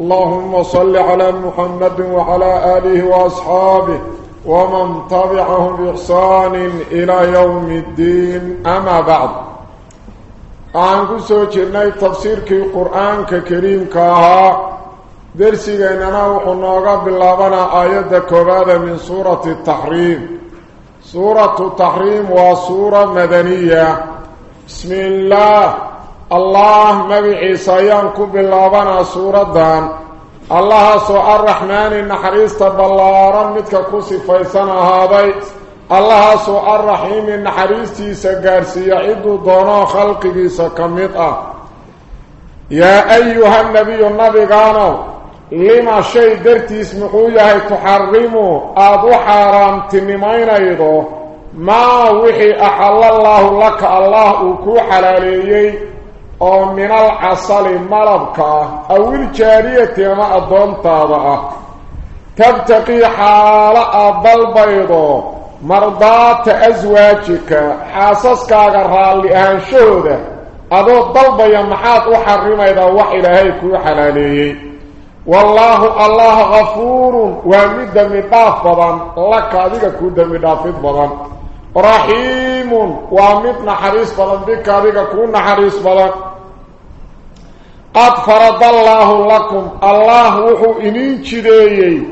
اللهم صل على محمد وعلى آله وأصحابه ومن تبعهم بإحسان إلى يوم الدين. أما بعد أعنكو سوچرناي تفسير كي قرآن كريم كاها درسي إننا وحنوغا باللابنا آيات كبادة من سورة التحريم سورة التحريم وسورة مدنية بسم الله الله مبعي سيانكو باللابنا سورة دان الله سوء الرحمن النحريس تبالارا متك كوسي فيسانا هذا الله سوء الرحيم النحريس تيسا عدو دونا خلقه سكمتا يا أيها النبي النبي قانو لما شيء درتي اسمحو يهي تحرمو أدو حرام تنمين أيضو. ما وحي أحل الله لك الله أكو أو من العسل ملبك أو الجارية ما أدون طابعه تبتقي حال أبل بيضو مرضات أزواجك حاسسك أغرها لأهان شهده أدو ضلبا يمحات أحرم إذا وحي لهيك حلاليي والله الله غفور ومد مضاف بضان لك أذيك كود مضافت بضان رحيم ومد نحريس بضان بك أذيك كون نحريس بضان قد فرض الله لكم الله وحو إنين جديي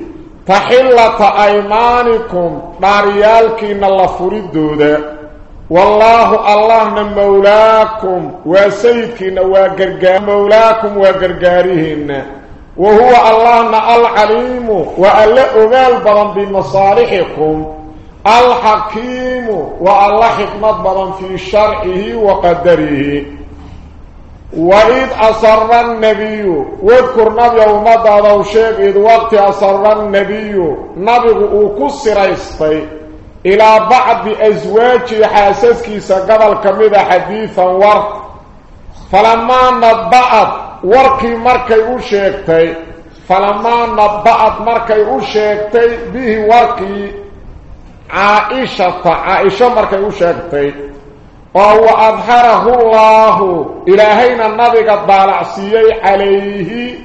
تحلة أيمانكم داريالكين الله فريدو ده والله الله مولاكم وسيدكين وقرقار مولاكم وقرقارهن. وهو الله العليم وألا أغال برم بمصالحكم. الحكيم والله حكمة برم في شرعه وقدره. وإذ أصر النبي واذكر نبي ومدى ذو شيء إذ وقت أصر النبي نبي أكسر يستي إلى بعض أزواج حاسسكي سقبل كميدة حديثا ورق فلما نبأت وركي مركي أشيكتي فلما نبأت مركي أشيكتي به وركي عائشة عائشة مركي أشيكتي وهو أظهره الله إلهينا النبي قد بالعسيي عليه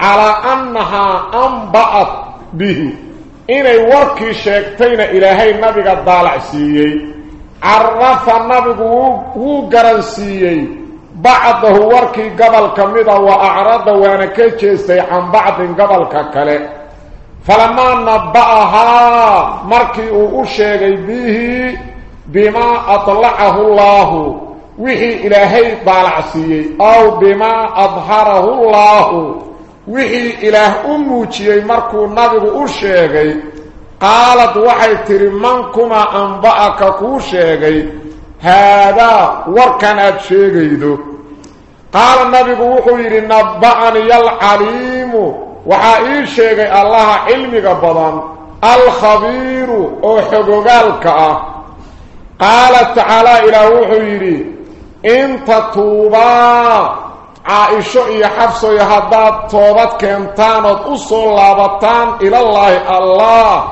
على أنها أنبأت به إني وركي شيكتين إلهي النبي قد بالعسيي عرف النبي وقرنسيي بعضه وركي قبل كميدا وأعرض وأنا كيشيستي عن بعض قبل ككالي فلما نبأها مركي وأشيغي به بما أطلعه الله. وحي إلهي بالعسيي أو بما أظهره الله. وحي إله أموشي مركو نبغ أشيغي قالت وحي تري منكما أنبأك كوشيغي هذا وركن أتشيغيدو قال النبي وحي نبأني العليم. وحي شيغي الله علمك بضان الخبير أو حقوقالك قال تعالى إلى وحيري إن تتوبا عائشة يا حفصة يا هداد توبت كنتان أصول لابتان إلى الله الله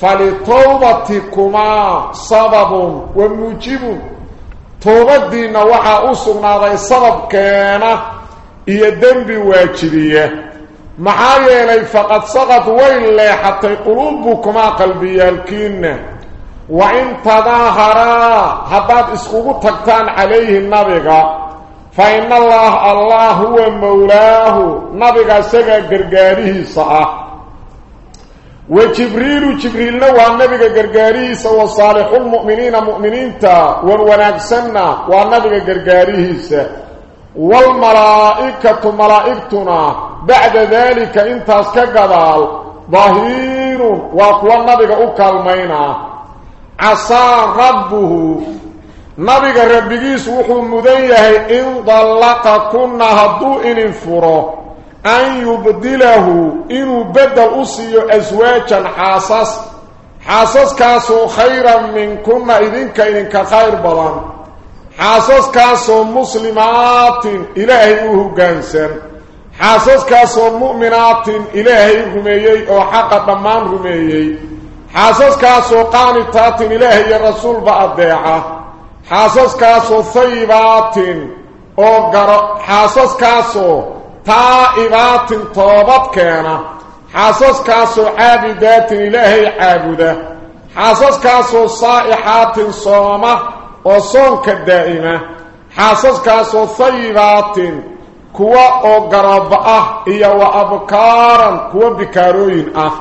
فلتوبتكما سبب وموجب توبت دينا وحا أصولنا ذي سبب كان إيا دنبي واجبية محايا لي فقد سقط ويلي حتى قلوبكما قلبي الكين وإن تظاهرا هداد اسكوكو تكتان عليه النبغة فإن الله الله هو مولاه. نبغة سيغا قرقاريه صعا وجبريل جبريل نوى النبغة قرقاريه سوى صالح المؤمنين مؤمنين تا. ونواكسنا والنبغة قرقاريه سا والملائكة ملائكتنا. بعد ذلك انتاس كقبال ظهير وقوى النبغة أكالمينا عصى ربه. نبي ربيس وحو يحي إن ضلق كنا هدو انفره أن يبدله. إنه بدل أسيو أزواجا حاسس حاسس كاسو خيرا من كنا إذنك إذنك خير بلان. حاسس كاسو مسلمات. إلهي وهو حاسس كاسو مؤمنات إلهي رميي أو حق دمان رميي حاسس كاسو قانتات إلهي الرسول بأدعه حاسس كاسو ثيبات أو حاسس كاسو تائبات طوبت كان حاسس كاسو عابدات إلهي عابدة حاسس كاسو صائحات صومة وصونك الدائمة ثيبات كوا أو غرابه ايا وابكارا كوا بكاروين آه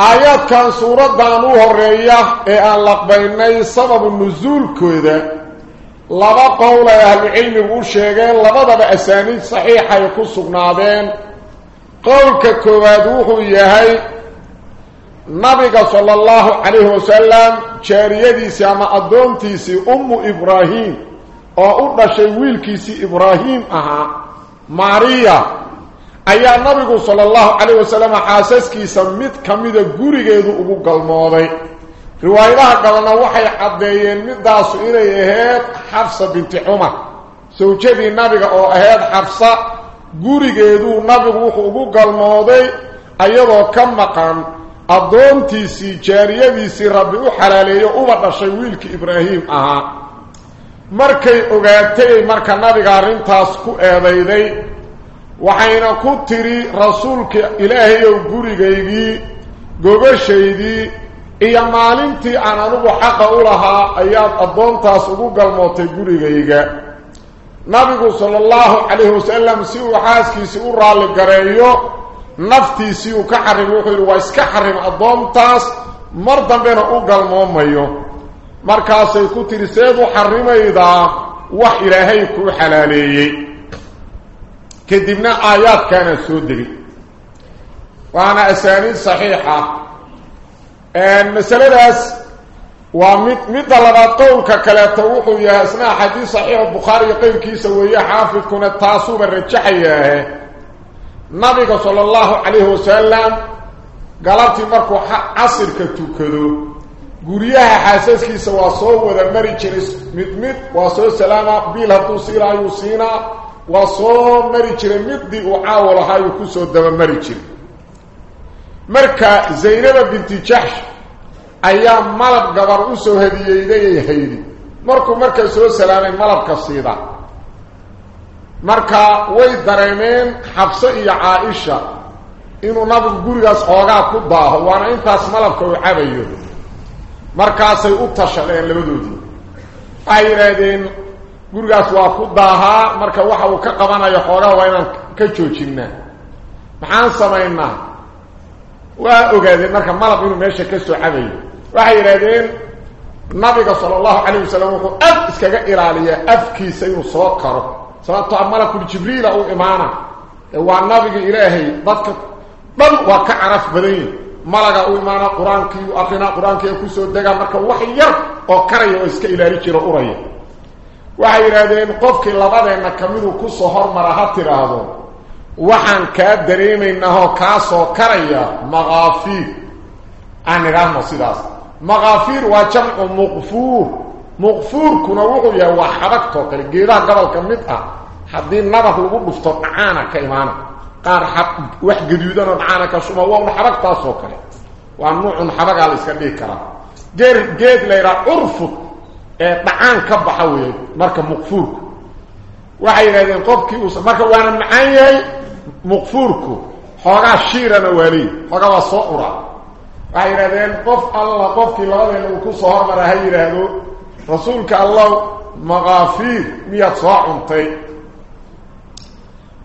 آيات كان سورة دانو هرية اي ان لقبيني سبب النزول كودا لبا قول أهل العلم وشيغين لبا دبا اسانيد صحيحة يكون سقنادين قول كوادوه يهي نبي صلى الله عليه وسلم جاريديسي اما ادونتيسي ام إبراهيم oo u dhashay wiilkiisii ibraahim ahaa maariya ayaa nabigu sala allahu calayh wasalam xaasaskiisa mid ka mida gurigeedu ugu galmooday riwaayadaha galana waxay caddeeyeen midaasu inay ahayd xafsa binti cumar sawjadii nabiga oo ahayd xafsa gurigeeduu nabigu wuxuu ugu galmooday ayadoo ka maqan addoontiisii jaariyadiisii rabbi u xalaaleeyo uba dhashay wiilkii ibraahim ahaa markay ogaatay marka nabiga arrintaas ku eedayday waxayna ku tiri rasuulka ilaahayow gurigaygii gogashaydii iyo maalintii aan anugu xaqa u lahaa ayaad addoontaas ugu galmootay gurigayga. Nabigu sala allahu calayhi wasalam si uu xaaskiisii u raalli gareeyo naftiisii uu ka xarrimay wuxuu yidhi waa iska xarrim addoontaas mar dambena u galmoomayo markaasay ku tiri seed u xarimaydaa wax ilaahay kuu xalaaleeyey kadibna aayaadkaana soo degay waana asaaniid saxiixa masaladaas waa mid midda labaad qowlka kaleeto wuxuu yahay isna axaadiis saxiixa bukhaari iyo qeyrkiisa weeye xaafidkuna taasuuba rajaxayaahe nabiga sala allahu calayhi wasalam galabtii markuu casirka tukado guryaha xaasaskiisa waa soo wada mari jiray mid mid waa soo salaama biil hadduu siinaayuu siinaa waa soo mari jiray middii uu caawo lahaayuu kusoo dabamari jiray marka zaynaba binti jaxsh ayaa malab gabar u soo hadiyeydayay haydi markuu marka soo salaamay malabka siida marka way dareemeen xabse iyo caaisha inuu nabigu gurigaas xoogaa ku daaho waana intaas malabka uu cabayo markaasay u tashadeen labadoodii waxay yidhaahdeen gurigaas waa ku daahaa marka waxa uu ka qabanayo xoogaa waa inaan ka joojinaa maxaan samaynaa waa ogaadeen marka malab inuu meesha ka soo cabayo waxay yidhaahdeen nabiga sala allahu calayh wasalam wuxuu af iskaga ilaaliyaa afkiisa inuu soo karo sababtoo a malakul jibriila uu imaana waa nabiga ilaahay dadka dhan waa ka caraf badan yihi malaga u imaana qur-aankii u aqrinaa qur-aankii ku soo degaa marka wax yar oo karaya oo iska ilaali jiro uraya waxay yidhaahdeen qofkii labadeenna kamiduu kusoo hormara ha tidhaahdo waxaan kaa dareemaynahoo kaa soo karaya makaafiir aan idhaahno sidaas makaafiir waa jamcu muqfuur muqfuurkuna wuxuu yahay waa xabagtoo kale geedaha gobolka mid ah haddii nabar lagu dhufto dhacaana ka imaana ka shuma waa un xabagtaasoo kale waa nuucun xabagaa la iska dhigi karaa geer geed la yidhaha curfud ee dhacaan ka baxa weeye marka muqfuurku waxay yidhahdeen qofkii uusa marka xoogaa shiirana waa leeyi xoogaa waa soo uraa waxay yidhahdeen qof alla qofkii labadeena uu ku soo hormara ha yidhaahdo rasuulka allah makaafiir miyaad soo cuntay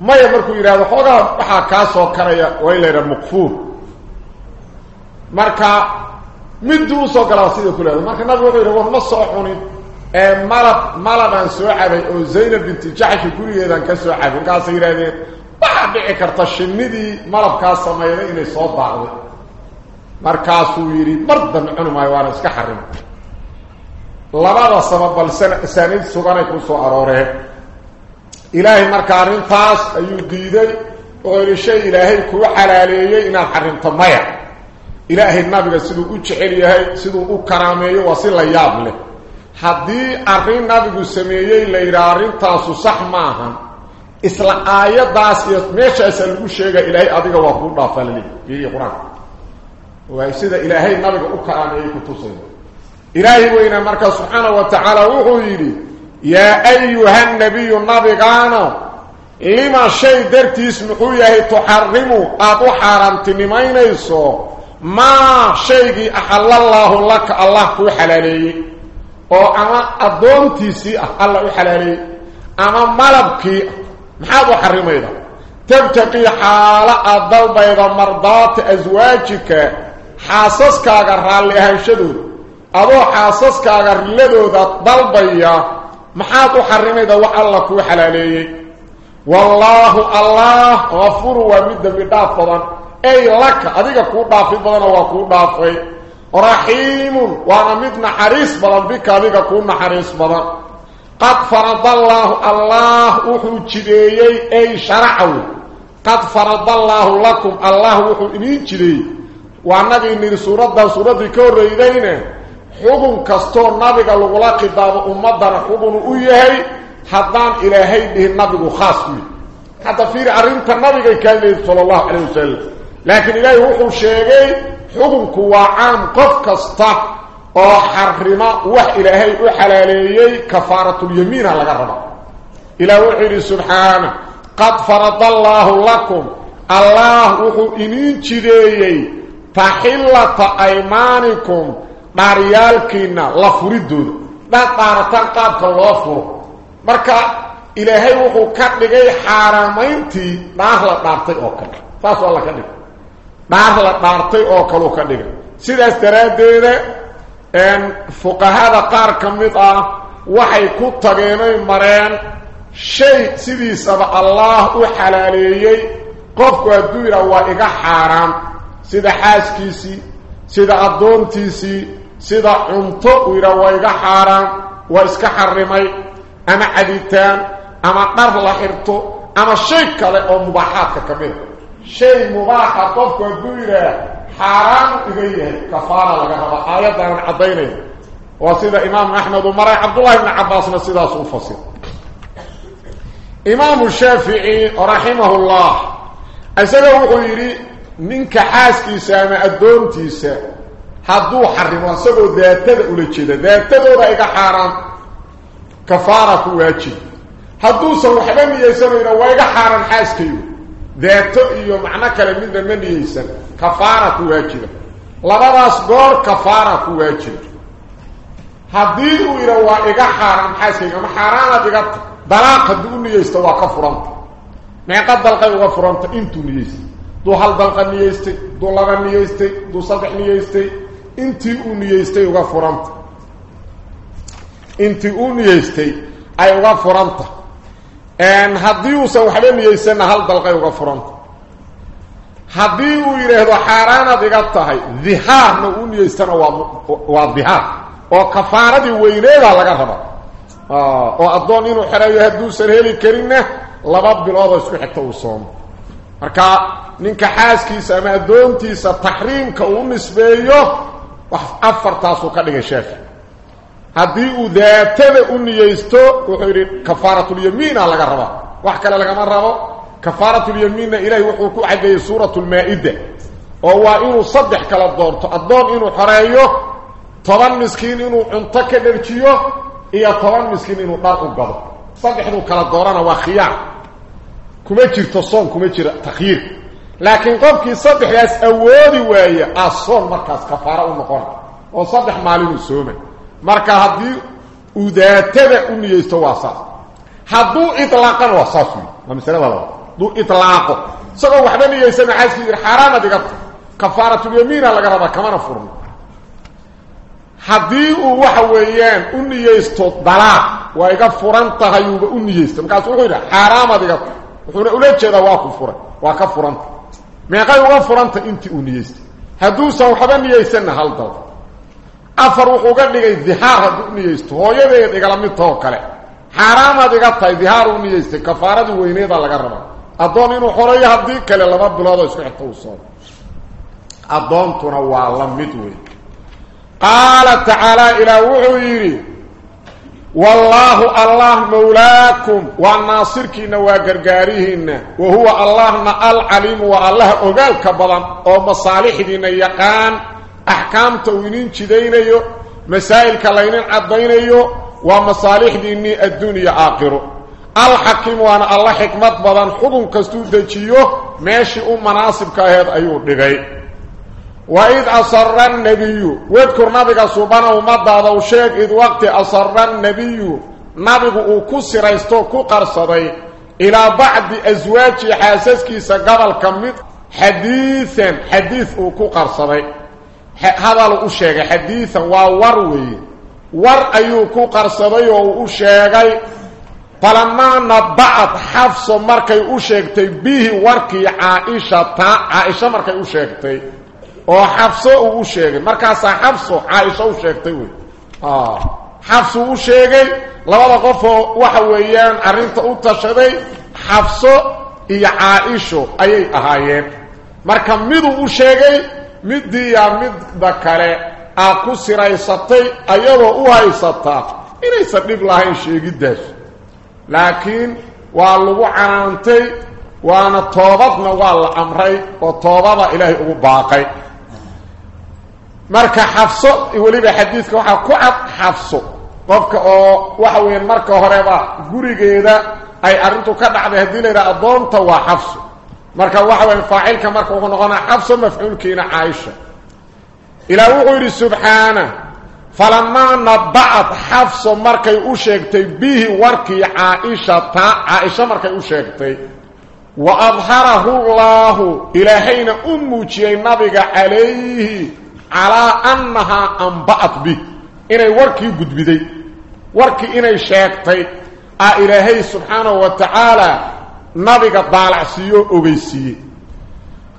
maya markuu yidhahdo xoogaa waxaa kaa soo karaya waa in la yidhaha muqfuur marka midii usoo galaa sida ku leeda marka nabigu wuxuu yidhi war ma soo cunin ee malab malabaan soo cabay oo zaynab binti jaxshi gurigeedaan ka soo cabay markaasay yidhahdeen waxaa dhici karta shinnidii malabkaa samayday inay soo daaqday markaasuu yidhi mar dambe cuni maayo waana iska xarim labada sabab bal saaniid suganay ku soo arooreen xarimto maya ilaahay nabiga siduu u jecel yahay siduu u karaameeyo waa si la yaab leh haddii arrin nabigu sameeyey la yidhaha arrintaasu sax maahan isla aayadaas iyo meeshaasa lagu sheega ilaahay adiga waa kuu dhaafaa laleeyahy fiiriya qur-aanka waa sida ilaahay nabiga u karaameeyey kutusaya ilaahay weyna marka subxaanahu wa tacaala wuxuu yidhi يا أيها النبي النبي النبغان لما شيء درت اسمه يهي تحرمه أبو حرم تنمين إيسو ما شيء أحل الله لك الله كحلالي أما أدوم تيسي أحل الله كحلالي أما ملبك محاذو حرم إيضا تبتقي حالة الضوبة إذا مرضات أزواجك. حاسسك أغرر لها الشدود أبو حاسسك أغرر لذو ذات ضوبة إياه محاطو حرمه دو الله كو حلالي والله الله غفور ومد بداف اي لك اذيك كو دافي بضان وكو دافي رحيم وانا مدنا حريس بضان بك اذيك كو نحريس بضان قد فرض الله الله وحجي اي شرعو قد فرض الله لكم الله وحجي وأنا بي نير سورة دا سورة دي ريدينه حبن كستو نبغ لغلاق داب أمدنا حبن أيهي حدان إلهي به النبغ خاص به حتى في عرمت النبغ كان نبغ صلى الله عليه وسلم لكن إلهي وحو الشيغي حبن كواعان قف كستاه أو حرم وح إلهي وحلاليهي كفارة اليمين على غربة إلى وحيري سبحانه قد فرض الله لكم الله وحو إمين تحلة أيمانكم dhaaryaalkiinna la furidooda dhaad dhaarataan qaabka loo furo marka ilaahay wuxuu ka dhigay xaaraamayntii dhaar la dhaartay oo kale saas waa la ka dhigay dhaar la dhaartay oo kaleu ka dhigay sidaas daraaddeeda fuqahada qaar ka mid ah waxay ku tageenay mareen shay sidiisaba allah u xalaaleeyey qofku hadduu yidhaha waa iga xaaraan sida xaaskiisii sida addoontiisii sida cunto uu yidhaha waa iga xaaraan waa iska xarimay ama cabitaan ama dhar la xirto ama shay kale oo mubaaxaadka ka mid a shay mubaaxa qofku hadduu yidhaah xaaraanu iga yahay kafaara laga raba aayaddanan caddaynaya waa sida imaamu axmed uu maray cabdullahi bni cabbaasna sidaas u fasir imaamu shaafici raximahullah isaga wuxuu yidhi ninka xaaskiisa ama addoontiisa iga xaaraan kafaara ku waajib hadduusan waxba niyeysanayna waa iga xaaraan xaaskayu daato iyo macno kale midna ma niyeysan kafaara ku waajiba labadaas goor kafaara ku waajiba haddii uu yidha waa iga xaaraan xaaskayga ama xaaraanaad iga ta dalaaq hadduu u niyeysta waa ka furanta meeqa dalqay uga furanta intuu niyeystay duu hal dalqa niyeystay duu laba niyeystay duu saddex niyeystay intii uu niyeystay uga furanta intii uu niyeystay ay uga furanta haddii uusan waxba niyeysanna hal dalqay uga furanta haddii uu yidhaahdo xaaraanaad iga tahay dihaarna uu niyeystana waa waa dihaar oo kafaaradii weyneedaa laga raba oo addoon inuu xereeyo hadduusan heli karinna laba biloodoo isku xigta uu soomo marka ninka xaaskiisa ama addoontiisa taxriimka uu nisbeeyo haddii uu daatada u niyeysto wuxuu yidhi kafaaratulyamiina laga rabaa wax kale lagama rabo kafaaratulyamiinna ilaahay wuxuu ku caddeeyey suuratu lmaa-ida oo waa inuu saddex kala doorto addoon inuu xoreeyo toban miskiin inuu cunto ka dharjiyo iyo toban miskiin inuu dhar u gado saddexduu kala doorana waa khiyaar kuma jirto soon kuma jira takhyiir sooma marka haddii uu daatada u niyeysto waa saas hadduu ilaaqana waa saas wey waa masalada laba hadduu ilaaqo isagoo waxba niyeysana xaaskii yidhi xaaraanad iga ta kafaaratulyamiina laga rabaa kamana furno haddii uu waxa weeyaan u niyeysto dalaaq waa iga furan tahay uuba u niyeysta markaasu wuxuu yidhi xaaraamad iga ta wuxuuna ula jeedaa waa ku furan waa ka furanta meeqay uga furanta intii uu niyeystay hadduusan waxba niyeysanna hal dal afar wuxuu uga dhigay dihaar hadduu niyeysto hooyadeed igala midtoo kale xaaraamaad iga tahay dihaar u niyeystay kafaaradii weyneeda laga rabaa addoon inuu xoreeyo haddii kale laba biloodoo isku xigta uu soomo addoontuna waa la mid wey qaala tacaala ilaah wuxuu yidhi wallaahu allah mawlaakum waa naasirkiina waa gargaarihiinna wa huwa allahna alcaliimu waa allaha ogaalka badan oo masaalixdiina yaqaan axkaamta uu inin jidaynayo masaa'ilka laynin caddaynayo waa masaalixdiinnii adduun iyo aakhiro alxakiim waana alla xikmad badan xukun kastuu وإذ أصر النبي واذكر نبيك سبحانه ومضى ذو شيك إذ وقت أصر النبي نبيك أكسر يستوكو قرصدي إلى بعض أزواج حاسسك سقبل كمت حديثا حديث أكو قرصدي هذا الأشيك حديثا ووروي. ور أيوكو قرصدي وأشيكي فلما نبعت حفص مركي أشيكتي به وركي عائشة عائشة مركي أشيكتي. Oo xafso uu u sheegay markaasaa xafso caaisho u sheegtay wey xafso u sheegay labada qofoo waxa weeyaan arrinta u tashaday xafso iyo caaisho ayay ahaayeen marka miduu u sheegay midiiya midda kale aa ku siraysatay ayadoo u haysataa inaysan dhib lahayn sheegiddaas laakiin waa lagu canaantay waana toobadna waa la amray oo toobada ilaahay ugu baaqay marka xafso weliba xadiidka waxaa ku cad xafso qofka oo waxa weeyaan marka horeba gurigeeda ay arrintu ka dhacday haddii la yidhaha addoonta waa xafso marka waxa weya faacilka marka wuxuu noqonaa xafso mafcuulkiina caaisha ilaah wuxuu yidhi subxaana falamaa nabacad xafso markay u sheegtay bihi warkii caaishata caaisha markay u sheegtay wa adharahu llaahu ilaahayna u muujiyey nabiga calayhi على أنها أنبأت به. إني وركي قدبدي. وركي إني شاكتي. إلهي سبحانه وتعالى نبغى ضالعسيو أغيسي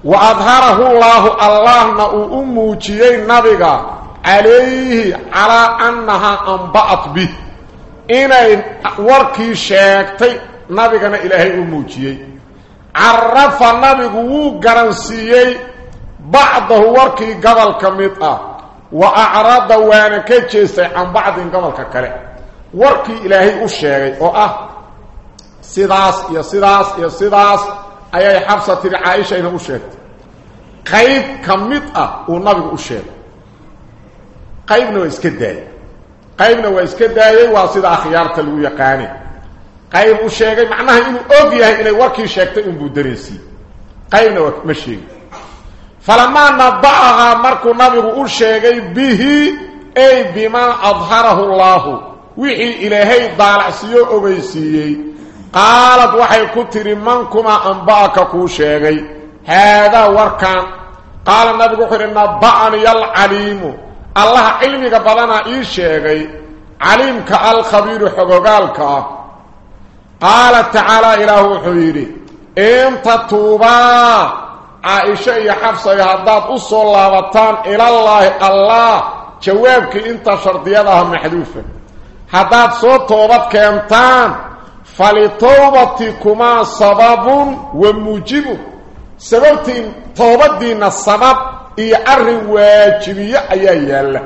وأظهره الله الله نأموشي نبغى عليه على أنها أنبأت به. إني وركي شاكتي نبغى إلهي أموشي عرف نبغى وقرنسيي بعضه وركي قبل كميطة وأعراض وأنا كيشيسي عن بعض قبل ككري. وركي إلهي أشيغي وأه سيداس يا سيداس يا سيداس. أي حفصة عائشة إنه أشيغي قيب كميطة والنبي أشيغي قيبنا وإسكداي قيبنا وإسكداي واسيد أخيار تلو يقاني. قيب أشيغي معناها إنه أوغيه إلي وركي شيغتي إنه دريسي. قيبنا ومشيغي فلما نبعها مركو نبغو أشيغي به أي بما أظهره الله. وحي إلهي ضالعسيو أبيسيي قالت وحي كتر منكما أنبأك كوشيغي هذا وركان. قال النبي قحر نبعني العليم. الله علمك بلنا إيشيغي علمك الخبير حقوقالك. قال تعالى إله حويري إنت توبا. عائشة يا حفصة يا هداد أصول لابطان إلى الله الله جوابك انت شرطياتها محذوفة هداد صوت توبت كامتان فلتوبتكما سبب وموجب سببتين توبتين السبب إيا أرن واجبية أيا يالا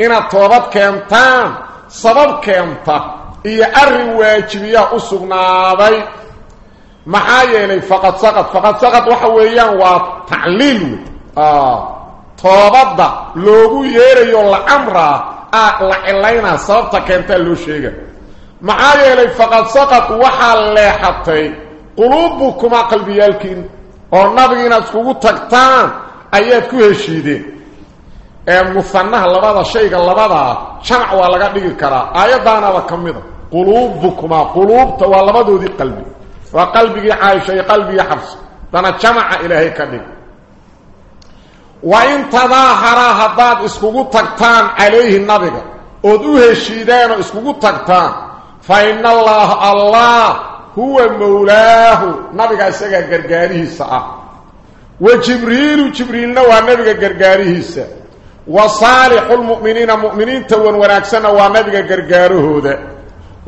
إنا توبت كامتان سبب كامتا إيا أرن واجبية أسغناضي waa tacliil ah toobada loogu yeerayo la amra ah la cilayna sababta keenta loo sheega maxaa yeelay faqad saqad waxa leexatay qulubukum qalbiyalkin oo nabigiina iskugu tagtaan ayaad ku heshiideen ee musannaha labada shayga labada jamac waa laga dhigi karaa aayadaanaba kamida qulubukum qulubta waa labadoodii qalbi وقلبي عائشة قلبي حفص. دانا جمع إلهي كذب وإن تظاهر هداد اسكوكو تكتان عليه النبي. ودوه الشيدان اسكوكو تكتان. فإن الله الله هو مولاه. نبي اسكا قرقاريه سعى وجبريل جبريل نوى نبي قرقاريه سعى وصالح المؤمنين مؤمنين تون وناكسنا ونبي قرقاره ذا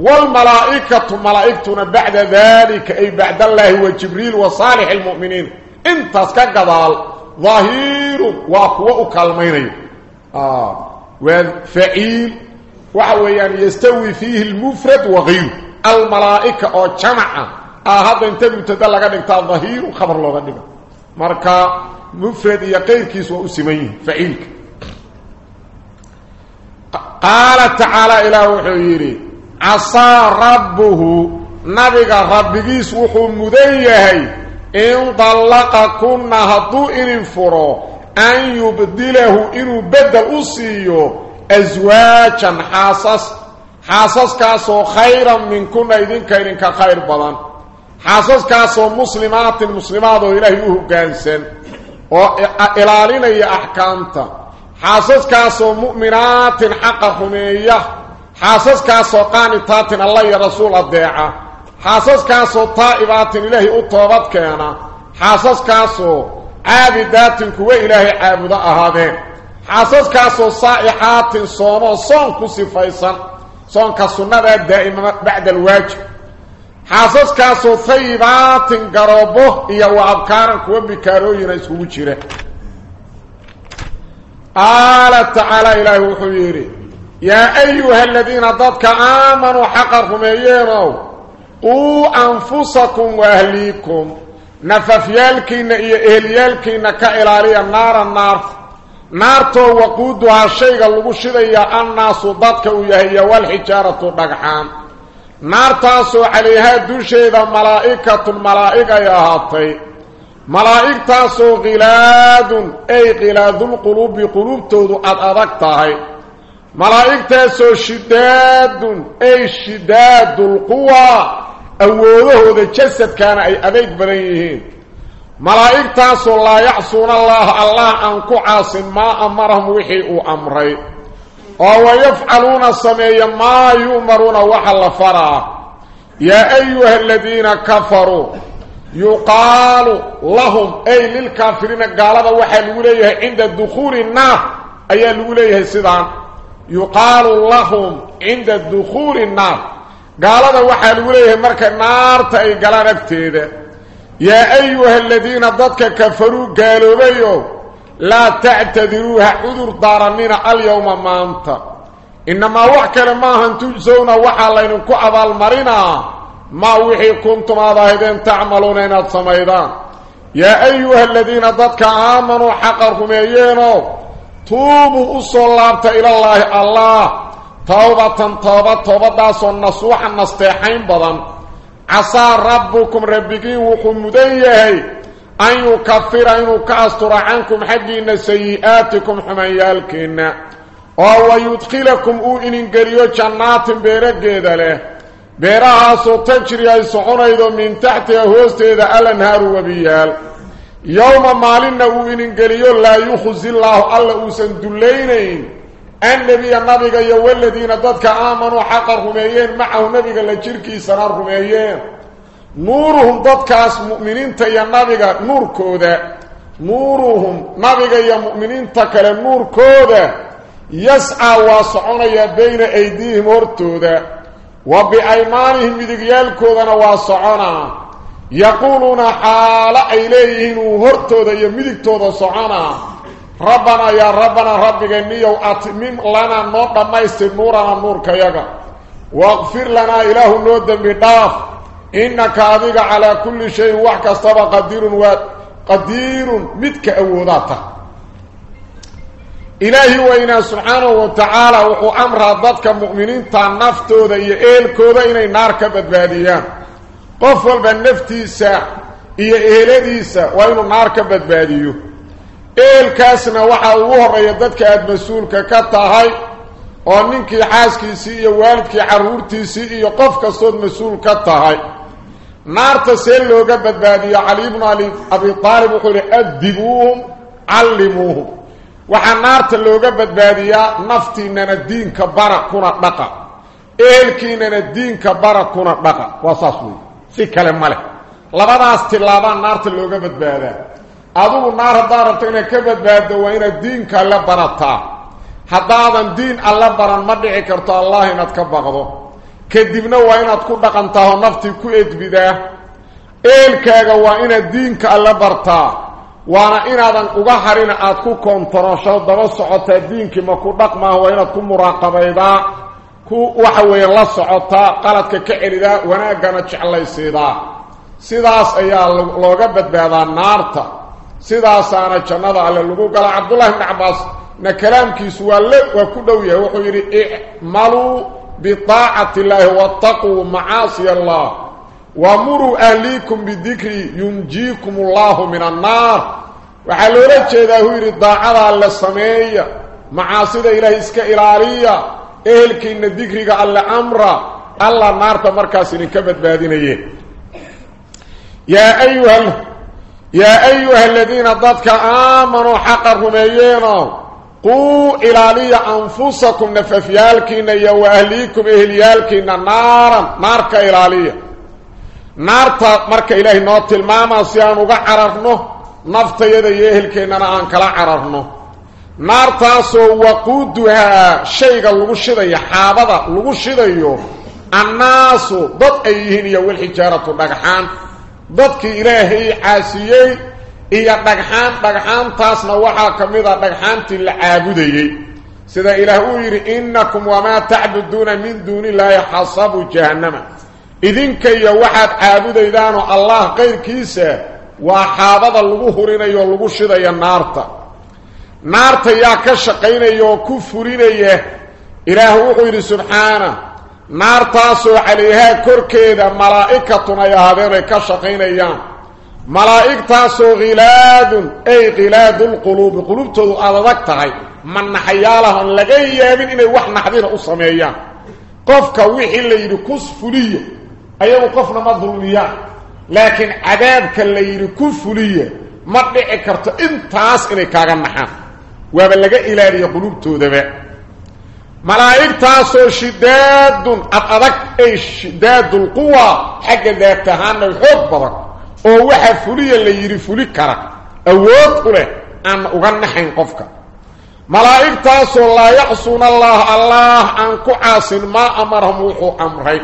والملائكة ملائكتنا بعد ذلك أي بعد الله وجبريل وصالح المؤمنين. انت اسكقضال ظهير وقوة كالمين آه وفعيل وحويان يستوي فيه المفرد وغيره الملائكة أو جمع. آه هذا انت متدلق انك ظهير خبر الله غنبه مركا مفرد يقير كيس وأسميه فعيلك. قال تعالى إلى وحيري عصى ربه. نبغى ربكيس وحو مديهي إن طلقكن هدو إن فرو. أن يبدله إنو بدل أسيو. أزواجا حاسس. حاسس كاسو خيرا من كنا إذن كإذن كخير بضان حاسس كاسو مسلمات المسلمات وإلهي قانسا وإلالين يا أحكامتا. حاسس كاسو مؤمنات حق خمية حاسس كاسو قانتات الله يا رسول الدعاء. حاسس كاسو طائبات إلهي أطوبت كينا حاسس كاسو عابدات كوى إلهي عابد أهادين حاسس كاسو صائحات صومو صون كسي فيصل. صون كسنة دائما بعد الواجب. حاسس كاسو ثيبات قربه إيا وعبكارا كوى بكاروين يسكو جيره. قال تعالى إلهي وحبيري يا أيها الذين ضدك آمنوا حقركم أيينو قوا أنفسكم وأهليكم. نففيالكين إهليالكين كإلالي النار النار. نارتو وقودها الشيء اللي شدي الناس ضدك ويهي والحجارة دقحان. نارتاسو عليها دوشيدا ملائكة الملائكة يا هاتي. ملائكتاسو غلاد أي غلاد القلوب قلوب تودو ادادكتahay ملائكتاسو شداد أي شداد القوى اودهودا جسد كان أي اديك بدنيهين ملائكتاسو لا يعصون الله الله ان كعاص ما أمرهم وحي أمري. أو يفعلون سمي ما يؤمرون وحل فرا. يا أيها الذين كفروا يقال لهم أي للكافرين قالوا وحي لوليه عند الدخول النار أي لوليه سيدان. يقال لهم عند الدخول النار. قالوا وحي لوليه مركا النار تأي قلان اكتيدا يا أيها الذين ضدك كفروا قالوا بيو لا تعتذروها عذر دارنين اليوم ما أنت. إنما وحكا لما هنتجزون وحا لينكو أبال مرينا. ما وحي كنتم هذا تعملون إن سميدان يا أيها الذين ضدك آمنوا حقركم أيينو توبوا أصلابت إلى الله. الله توبة توبة توبة داسو النصوح النستيحين بضان عسى ربكم ربكين وكم مديه أن يكفر أن يكاستر عنكم حقين سيئاتكم حميالكين. وهو يدخلكم أو إن قريو جنات بيرقيد له. beerahaasoo tajri ay soconaydo min taxtiha hoosteeda alanhaaru wabiyaal يوم مالنا وينين غليو لا يخز الله ألا وسن دلينين. أن نبي النبي يا ولدينا ددك آمنوا حق الرميين. معه نبي لا جيركي سرار الرميين. نورهم ددك أس مؤمنين تيا نبي نور كودة. نورهم نبي يا مؤمنين تكل نور كودة. يسعى واسعون يا بين أيديهم ارتودا وبأيمانهم يدغيال كوده واسعونا. يقولون حال إليهن وهرتودا يمدقتودا صعنا. ربنا يا ربنا ربك إنيو أتمم لنا نوضا مايستر نورنا نور كيغا واغفر لنا إله النود بداف إنك أذيك على كل شيء وحكا سبا قدير وقدير متك أوضاته إلهي وإنا سبحانه وتعالى وحو أمر ضدك مؤمنين تنفتو ذا إيلكو ذا إنا نار قفل بالنفتيسا إيا إيلاديسا وإنو نار كبدباديو إيلكاسنا وحا وهر يددك أد مسؤولك كتاهي ومنكي حاسكيسي إيا والدكي عرورتيسي إيا قفك صد مسؤول كتاهي نار تسيلو كبدباديا علي بن علي أبي طالب وحو أدبوهم علموهم waxaa naarta looga badbaadiyaa naftiinana diinka bara kuna dhaqa. Ehelkiinana diinka bara kuna dhaqa. Waa saas wey tillaabaa naarta looga badbaadaa adigu naar haddaad rabto inaad ka badbaaddo waa inaad diinka alle barataa haddaadan diin alle baran ma dhici karto allah inaad ka baqdo kadibna waa inaad ku dhaqantaho naftii ku edbidaa eelkaaga waa inaad diinka alle bartaa waana inaadan uga harina aad ku koontarosho daba socotaa diinkii ma ku dhaqmaaha waa inaad ku muraaqabaydaa ku waxa weeye la socotaa qaladka ka celidaa wanaaggana jeclaysiidaa sidaas ayaa looga badbaadaa naarta sidaasaana jannada alle lagu gala cabdullahi bni cabbaas na kalaamkiisu waa le waa ku dhow yahay wuxuu yidhi icmaluu biaacati illaahi waataquu macaasiya allah wamuruu ahliikum bidikri yunjiikum allahu min annaar waxaa loola jeedaa huu yidhi daacadaa la sameeya macaasida ilaahay iska ilaaliya ehelkiinna dikriga alle amra alla naarta markaas idinka badbaadinaye yaa ayuha yaa ayuha aladiina dadka aamanuu xaqa rumeeyeeno quu ilaaliya anfusakum nafafyaalkiinna iyo wa ahliikum eheliyaalkiinna naaran naarka ilaaliya naarta marka ilaahay noo tilmaamaa si aan uga cararno naftayada iyo ehelkeennana aan kala cararno naartaasoo waquuduhaa shayga lagu shidayo xaabada lagu shidayo annaasu dad ay yihiin iyo walxijaaratu dhagxaan dadkii ilaahay caasiyey iyo dhagxaan dhagxaantaasna waxaa ka mid a dhagxaantii la caabudayey sida ilaah uu yidhi innakum wamaa tacbuduuna min duuni illaahi xasabu jahannama idinka iyo waxaad caabudaydaanoo allah qayrkiisa waa xaabada lagu hurinayo lagu shidaya naarta naarta yaa ka shaqaynaya oo ku fulinaya ilaah wuxuu yidhi subxaana naartaasoo calayhaa korkeeda malaa'ikatun ay ahaadeen ay ka shaqaynayaan malaa'igtaasoo khilaadun ay khilaadulquluubi qulubtoodu aad adag tahay ma naxayaalahon laga yaabin inay wax naxdina u sameeyaan qofka wixii la yidhi kus fuliya ayagu qofna ma dulmiyaan laakiin cadaabka la yidhi ku fuliya ma dhici karto intaas inay kaaga naxaan waaba laga ilaaliya qulubtoodaba malaa'igtaasoo shidaadun ad adag ay shidaadulquwa xagga daatahaana xoog badan oo waxa fuliya la yidhi fuli kara awood u leh aan uga naxayn qofka malaa'igtaasoo laa yacsuuna allaha allah aan ku caasin maa amarahum wuxuu amray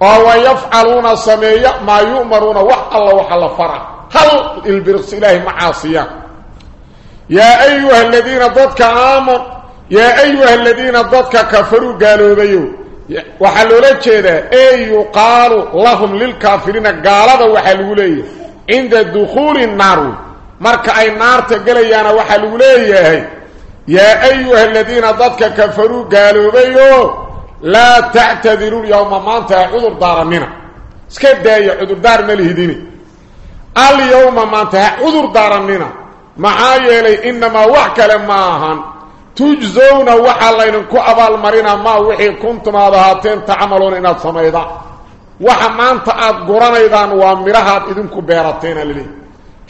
oo wayafcaluuna sameeya maa yu'maruuna wax alla waxa la fara hal ilbiriqsi ilaahay ma caasiyaan يا أيها الذين ضدك آمن. يا أيها الذين ضدك كفروا قالوا بيو. وحلوا لك أي يقال لهم للكافرين قالوا وحلوا لي. عند دخول النار. مرك أي نار تقلي أنا لي. يا أيها الذين ضدك كفروا قالوا بيو. لا تعتذروا يوم ما أنت عذر دار منا سكيب دا يا عذر دار ماله ديني اليوم ما أنت عذر دار منا maxaa yeelay inamaa wax kale ma ahan tujzowna waxaa laydinku abaalmarinaa maa wixii kuntum aad ahaateen tacmaluuna inaad samaydaan waxa maanta aad guranaydaan waa midhahaad idinku beerateena laleehi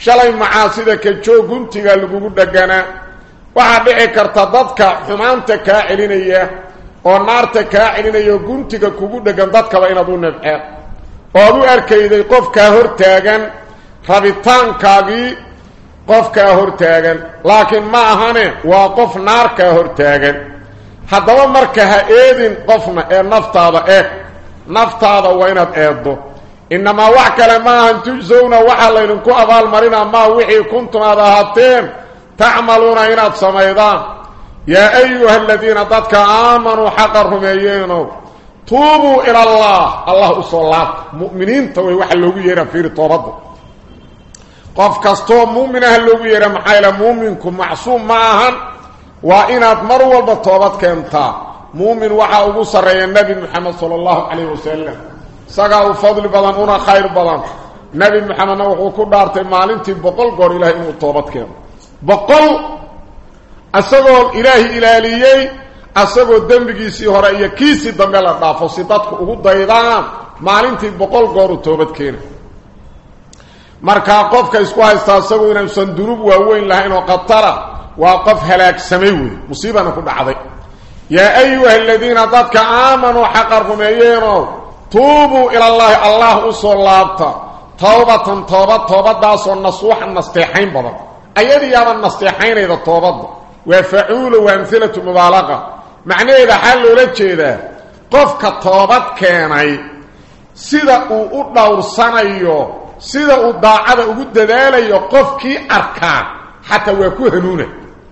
shalay macaasida ka joog guntiga lagugu dheganaa waxaa dhici karta dadka xumaanta kaa celinaya oo naarta kaa celinaya oo guntiga kugu dhegan dadkaba inaad u nabceed ood u arkayday qofkaa hortaagan rabitaankaagii قف كا هرتاغن لكن ما هنه وقف نار كا هرتاغن حدو مركه ايدن قفنا اي نفتاده اي نفتاده وينت ايدو انما وعكل ما انت زونا وحلين كو ابال مرنا ما وخي كنتم هاتين تعملون إلى سميدان يا ايها الذين ضدك امنوا حقرهم الرميين توبوا إلى الله الله صلى الله مؤمنين توي وحلوغي يرا في توبته muuminku macsuum ma ahan waa inaad mar walba toobad keentaa muumin waxaa ugu sarreeya nebi moxamed sala allahu calayh wasalam isagaa u fadli badan una khayr badan nebi moxamedna wuxuu ku dhaartay maalintii boqol goor ilaahay inuu toobad keeno boqol isagoo ilaahi ilaaliyey asagoo dembigiisii hore iyo kiisii dambe la dhaafo si dadku ugu daydaan maalintii boqol gooru toobad keena markaa qofka isku haystaa isagu inuusan dunuub waaweyn lahayn oo qatara waa qof halaagsamay wey musiibana ku dhacday yaa ayuha aladiina dadka aamanuu xaqa rumeeyeenoo tuubuu ilallaahi allah u soo laabta towbatan toobad toobadaasoo nasuuxan nasteexayn badan ayadiiyaaba nasteexaynayda toobadda waa facuulo waa amhilatu mubaalaqa macnaheeda xaa loola jeedaa qofka toobad keenay sida uu u dhowrsanayo sida uu daacada ugu dadaalayo qofkii arkaa xataa waa ku hanuuna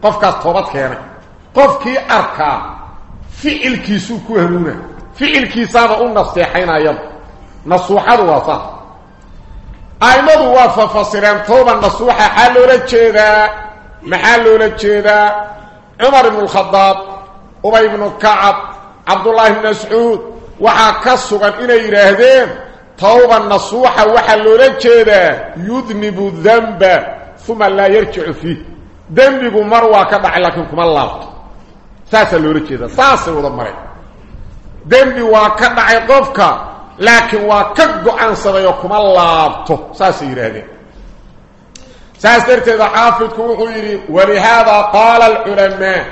qofkaas toobad keenay qofkii arkaa ficilkiisuu ku hanuuna ficilkiisaaba u nasteexaynayaba nasuuxadu waa saas aimadu waa fafasireen tooba nasuuxa xaa loola jeedaa maxaa loola jeedaa cumar ibnu lkhadaab ubay ibnu kacab cabdullaahi bn mascuud waxaa ka sugan inay yidhaahdeen توبا نصوحا وحلولا جيدا يذنب الذنب ثم لا يرجع فيه. ذنبك مروا كبع لكنكم الله. ساسا لورجيدا ساسا وضمري ذنبي واكدع قفك لكن واكد عن صديقكم الله. ساسا يرهدي ساسا ارتدى حافظكم وخيري ولهذا قال العلماء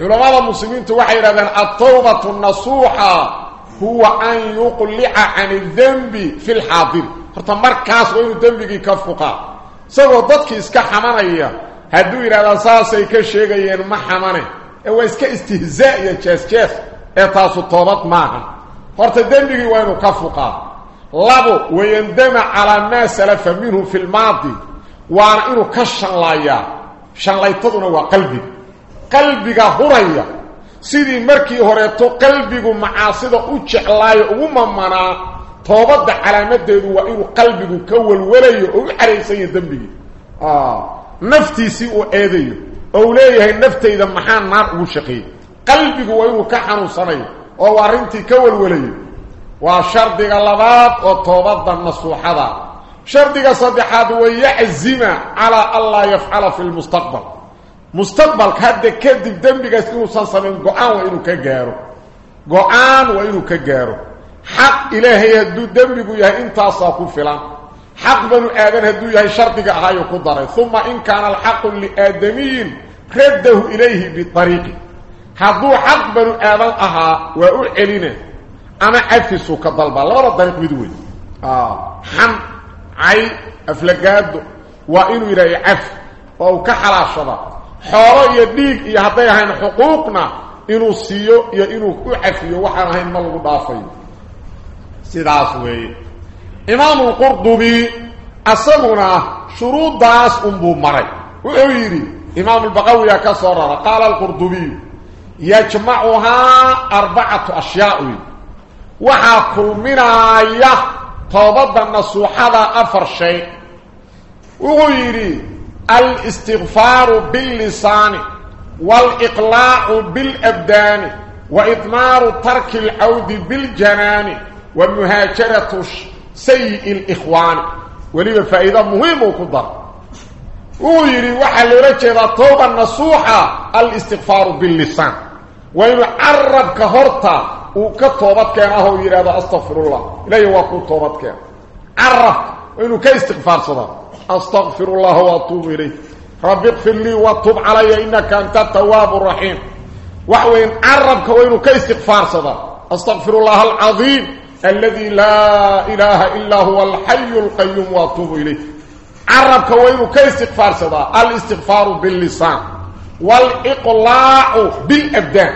العلماء المسلمين توحي لذن الطوبة النصوحة هو أن يقلع عن الذنب في الحاضر. حتى مركز وين الذنب يكفقه سوف تضطك إسكا حمانا هدو إلى ساسا يكشيغا ينمى حمانا إوه إسكا استهزاء يكس كيف إطاس الطوبات معها حتى الذنب وين يكفقه لابو ويندم على الناس سلف منه في الماضي. وعن إنه كشان لايا. شان لايتدنا قلبي قلبك هريا. Waa sidii markii horeeto qalbigu macaasida u jeclaayo ugu mamanaa toobadda calaamadeedu waa inuu qalbigu ka walwalayo oo u xaraysanyo dembigii naftiisii uu eedayo oo uu leeyahay naftayda maxaa naar ugu shaqeeyey qalbigu waa inuu ka xanuunsanayo oo uu arrintii ka walwalayo waa shardiga labaad oo toobadda nasuuxada shardiga saddexaad wayaczima calaa an laa yafcala fi lmustaqbal مستقبل مستقبلك هذا كذب دمبي قاس كيو سنسمين قعان وإنو كجارو. قعان وإنو كجارو. حق إلهي هدو دمبي قيها إنتا ساكو فلان. حق بنو آدن هدو يهي شرطك أهايو كدري. ثم إن كان الحق لآدمين رده إليه بطريقه هدو حق بنو آدن أها وأعلنا أنا أفسو كدالبا لا أرد دريق بدوين آه. حم عي أفلقاد وإنو إليه عف. أو كحلاش شباب xoolo iyo dhiig iyo hadday ahayn xuquuqna inuu siiyo iyo inuu u cafiyo waxaan ahayn ma lagu dhaafayo sidaas weeye imaamu lqurdubi asaguna shuruuddaas unbuu maray wuxuu yidhi imaamu lbaqawiya ka soo rara qaala alqurdubiyu yajmacuhaa arbacatu ashyaa wey waxaa kulminaaya toobadda nasuuxada afar shay wuxuu yidhi الاستغفار باللسان والإقلاع بالأبدان وإضمار ترك العود بالجنان ومهاجرة سيء الإخوان. ولذا فائدة مهمة وكدر ويري وحل رجل طوبة النصوحة الاستغفار باللسان. وإنه عرب كهرطة أهو يرى هذا أستغفر الله. إليه كان. عرب وإنه كاستغفار صدق أستغفر الله وأتوب إليه. رب اغفر لي واتوب علي إنك أنت التواب الرحيم. وحوين عربك وإنه كاستغفار صدا. أستغفر الله العظيم الذي لا إله إلا هو الحي القيوم وأتوب إليه. عربك وإنه كاستغفار صدا. الاستغفار باللسان والإقلاع بالأبدان.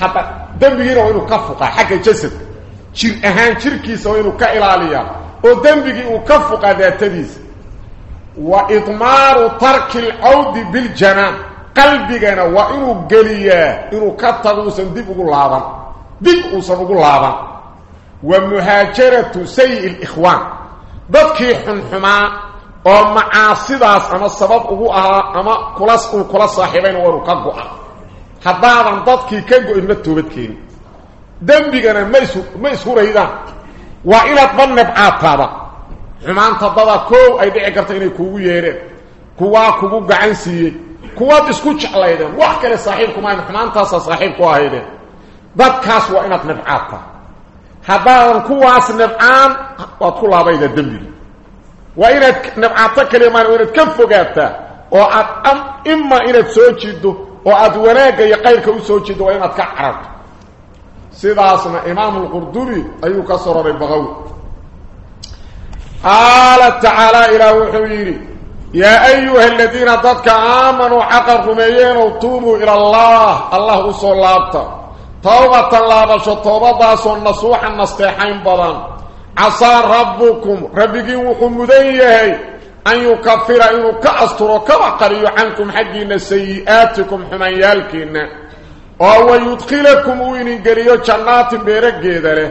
حتى دنبغينا وإنه كفق حق جسد شير أهان شركيس وإنه كإلاليا. ودنبغي وكفق ذاتديس وإضمار ترك العود بالجنان قلبك أنا وإنو قلية إنو كتغوصا ديبو قلابا. ديبو قلابا, قلابا. ومهاجرة سيء الإخوان. ضدكي حنحما ومع صداس أما السبب أبوها أما كلاس أو كلاس صاحبين وركبوا حدادا ضدكي كيبو إنو التوبتكين دنبك أنا ميسو ميسو رهيدا. وإلى تبنب آتابا xumaanta dada koow ay dhici karta inay kuugu yeedheen kuwaa kugu gacan siiyey kuwaad isku jeclaydeen wax kale saaxiibkumahayn xumaantaasaa saaxiib ku ahaydeen dadkaas waa inaad nabcaadtaa haddaadan kuwaas nabcaan waad ku laabaydaa dembigi waa inaad nabcaato kaliya maan inaad ka fogaataa oo aad ima inaad soo jido oo aad wanaagga iyo qayrka u soo jido waa inaad ka cararto sidaasna imaamu lqurdubi ayuu ka soo raray baqawi wuxuu yidhi yaa ayuha aladiina dadka aamanuu xaqa rumeeyeenow tuubuu ila allah allah u soo laabta توبة لابشو توبة داسو نصوحا نستيحين بضان عصى ربكم ربكي وحمديه أن يكفر إنه كأسطر كبقري عنكم حقين سيئاتكم حميالكين. وهو يدخلكم وين قريو جنات بيرك جيدره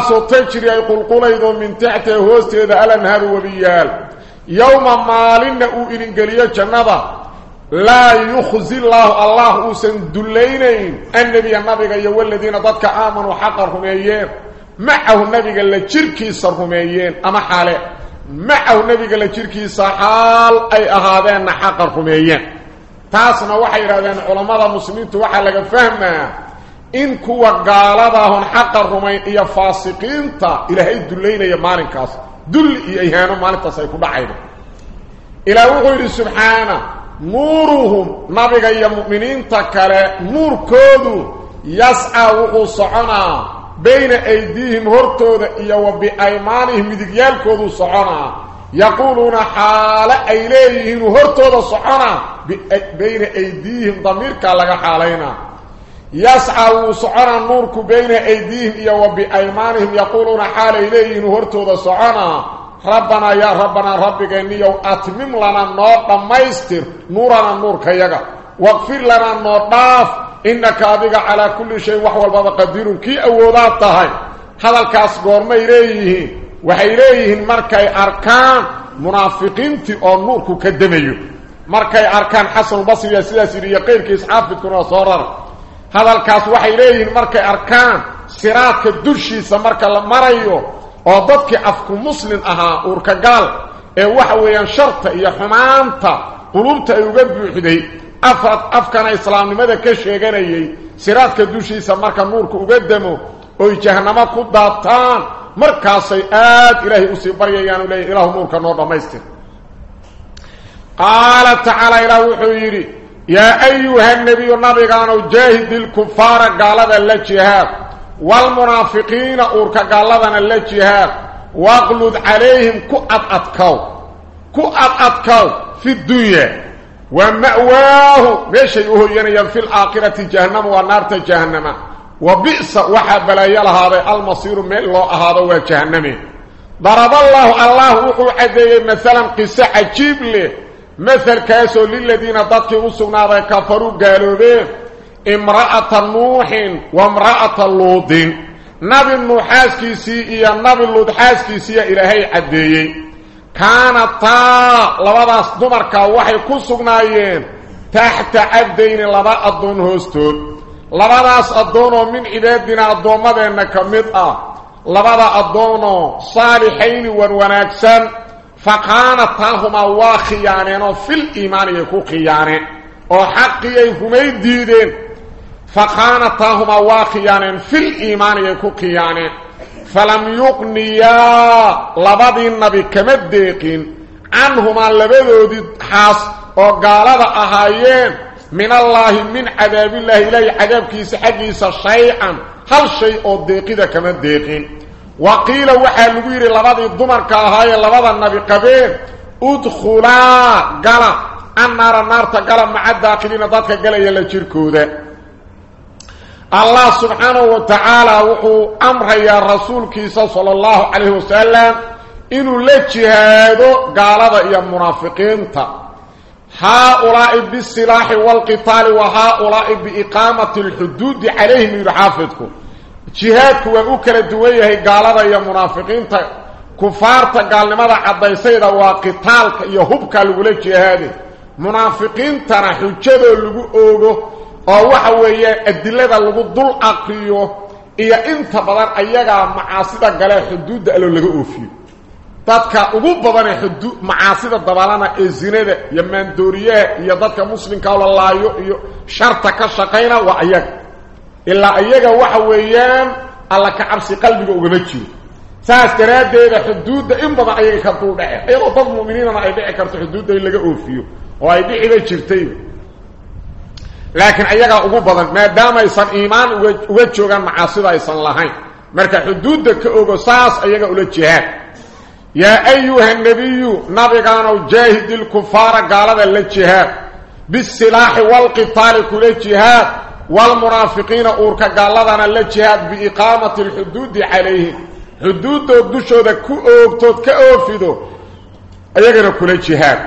ستجري يقول قليض من تحت هوست إذا الأنهار وبيال يوم مالنا وين قريو جنبه لا يخزي الله الله أسن دلينين النبي النبي والذين ضدك آمنوا حقرهم أيين معه النبي قال لجركي صرهم أيين أما حاله معه النبي قال لجركي صحال أي أهادين حقرهم أيين taasna waxay yiraahdeen culimada muslimiintu waxa laga fahmaa إن كوا داهم حق الرمي إيا فاسقين تا إلا هاي دلين إيا مالن كاس. دل إيهانا مالن تسايكو بعيدا إلا وغير سبحانه نورهم نبغا إيا مؤمنين تاكالي نور كودو يسعى وغصعنا بين أيديهم هرتود إيا وبي أيمانهم كودو صعنا. يقولون حال إليهم أيليهم دا صعنا بين أيديهم ضميركا لغا حالينا. يسعى صعنا النورك بين أيديهم وبأيمانهم يقولون حال إليهم هرتودا صعنا ربنا يا ربنا ربك إني أتمم لنا النور دميستر نورنا النور كيغا. واغفر لنا النور إنك أبقى على كل شيء وحوال بابا قدير كي أولاد تهي هذا الكاس قرم إليه arkaan munaafiqiintii oo nuurku ka damayo markay arkaan xasan basri sidaas yidhi iyo qeyrkiis xaafidkuna soo rara hadalkaas waxay leeyihiin markay arkaan siraadka dushiisa marka la marayo oo dadkii afku muslim ahaa uurka gaal ee waxa weeyaan sharta iyo xumaanta qulubta ay uga buuxday afad afkana islaamnimada ka sheeganayay siraadka dushiisa marka nuurku uga damo oy jahanamo ku daataan markaasay aad ilaahay u sii baryayaanu leeyahy ilaahu nuurka noo dhammaystir qaala tacaala ilaah wuxuu yidhi يا أيها النبي النبي قانو جاهد الكفار قالت اللجهاد والمنافقين أورك قالت اللجهاد واغلد عليهم كؤت أتكو كؤت أتكو في الدنيا. ومأواه. ماذا يهيني في الآقرة جهنم ونارة جهنم. وبئس وحب لا هذا المصير من الله هذا وجهنم ضرب الله الله وقل عذيه مثلا قصة عجيب له مثل كاسو للذين ضدك وسقنا كفروا قالوا به امرأة نوح وامرأة لوط. نبي النوح حاسكيسي إيا نبي اللوط حاسكيسي إلهي عدي كانتا لبداس دمركا وحي كسقنايين تحت عبدين لبا أدون هستون labadaas addoonoo min cibaadina addoommadeenna ka mid ah labada addoonoo فقانتاهما الله خيانين في الإيمان يكو خيانين وحقيه همي ديدين. فقانتاهما الله خيانين في الإيمان يكو خيانين فلم يقنيا لبدي النبي كمدقين عنهما لبدي حاس. وقالت أهايين. من الله من عذاب الله إليه. عذاب كيس حقيس شيئا. هل شيء ديقيد كمدقين دي وقيل وحال لغير لبضي الضمر كاهاي لبضى النبي قبيل ادخلا قال النار النار تقال مع الداخلين ذاتك قال يلا شركودا الله سبحانه وتعالى وحو أمر يا رسول كيسا صلى الله عليه وسلم إنه لجهادو قال هذا يا منافقين تا. هؤلاء بالسلاح والقتال وهؤلاء بإقامة الحدود عليهم يحافظكم جهادك وأكل الدوية قال يا منافقين كفارتا قال لماذا عدى سيدا وقتالك يهبك لغولي جهادي منافقين ترى حجده لغو أوغو oo waxa weeye adilada lagu dul aqriyo iyo inta badan ayaga macaasida gale xuduudda alo laga oofiyo dadka ugu badan ee xuduud macaasida dabalana ee zinada iyo maandooriyaha iyo dadka muslimka la laayo iyo sharta ka shaqayna waa ayaga ilaa ayaga waxa weeyaan alla ka cabsi qalbiga ugama jiro saas daraadeeda xuduudda in badan ayaga ka dul dhace iyadoo dad mu'miniinana ay dhici karto xuduudda in laga oofiyo oo ay dhiciba jirtay laakiin ayaga ugu badan maadaama aysan iimaan uga joogaan macaasida aysan lahayn marka xuduudda ka ogo saas ayaga ula jihaad yaa ayuha nabiyu nabigaanow jaahidi lkufaara gaalada la jihaad bisilaaxi waalqitaali kula jihaad والمنافقين أورك قال لنا لجهاد بإقامة الحدود عليهم حدود دشود كأوفتود كأوفدو أيقنا كل جهاد